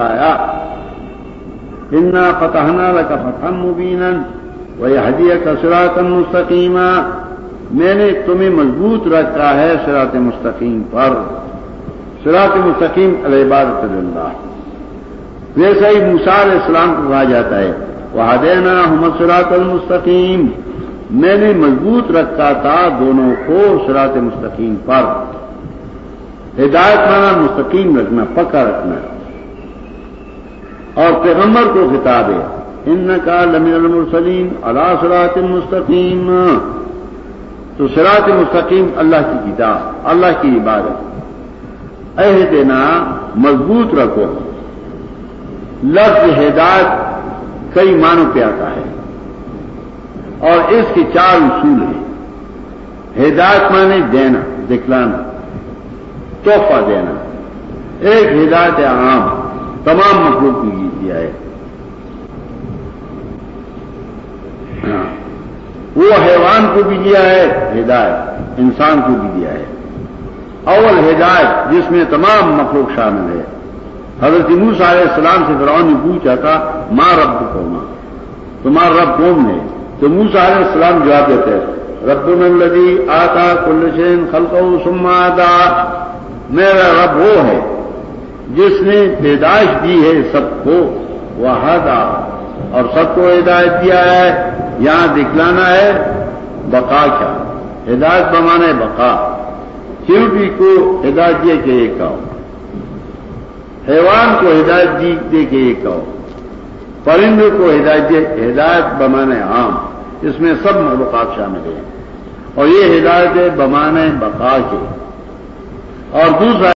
آیا۔ فتحنا لك فتحا مبینا ويهديك صراطا مستقيما۔ میں نے تمہیں مضبوط رکھا ہے سرات مستقیم پر۔ سرات مستقیم العبادت اللہ۔ ویسا ہی مثال اسلام کو کہا جاتا ہے وہ دینا محمد سراط المستقیم میں نے مضبوط رکھا تھا دونوں کو سرات مستقیم پر۔ ہدایت مانا مستقیم رکھنا، پکا رکھنا۔ اور پیغمبر کو خطاب ہے ان کا لمن المرسلیم اللہ سرات مستقیم۔ تو سرات مستقیم اللہ کی کتاب، اللہ کی عبادت۔ اہ دینا، مضبوط رکھو۔ لفظ ہدایت کئی معنوں پہ آتا ہے۔ اور اس کے چار اصول ہیں۔ ہدایت مانے دینا، دکھلانا، تحفہ دینا۔ ایک ہدایت عام۔ تمام مخلوق کی دیا ہے ہاں۔ وہ حیوان کو بھی دیا ہے، ہدایت، انسان کو بھی دیا ہے۔ اول ہدایت جس میں تمام مخلوق شامل ہے۔ حضرت موس علیہ السلام سے فرعون نے پوچھا تھا ماں رب کو تمہارا رب کون ہے تو موس علیہ السلام جواب دیتے ہیں رب الدی آتا کلشین خلق سما دا میرا رب وہ ہے جس نے پیدائش دی ہے سب کو وہ اور سب کو ہدایت دیا ہے، یہاں دکھلانا ہے بقا کیا۔ ہدایت بمانے بقا۔ چیوٹی کو ہدایت دیا کہ ایک کہو حیوان کو ہدایت دی دے کے ایک کہو پرندے کو ہدایت دے ہدایت بمانے عام۔ اس میں سب مخلوقات شامل ہیں۔ اور یہ ہدایت ہے بمانے بقا کے۔ اور دوسرا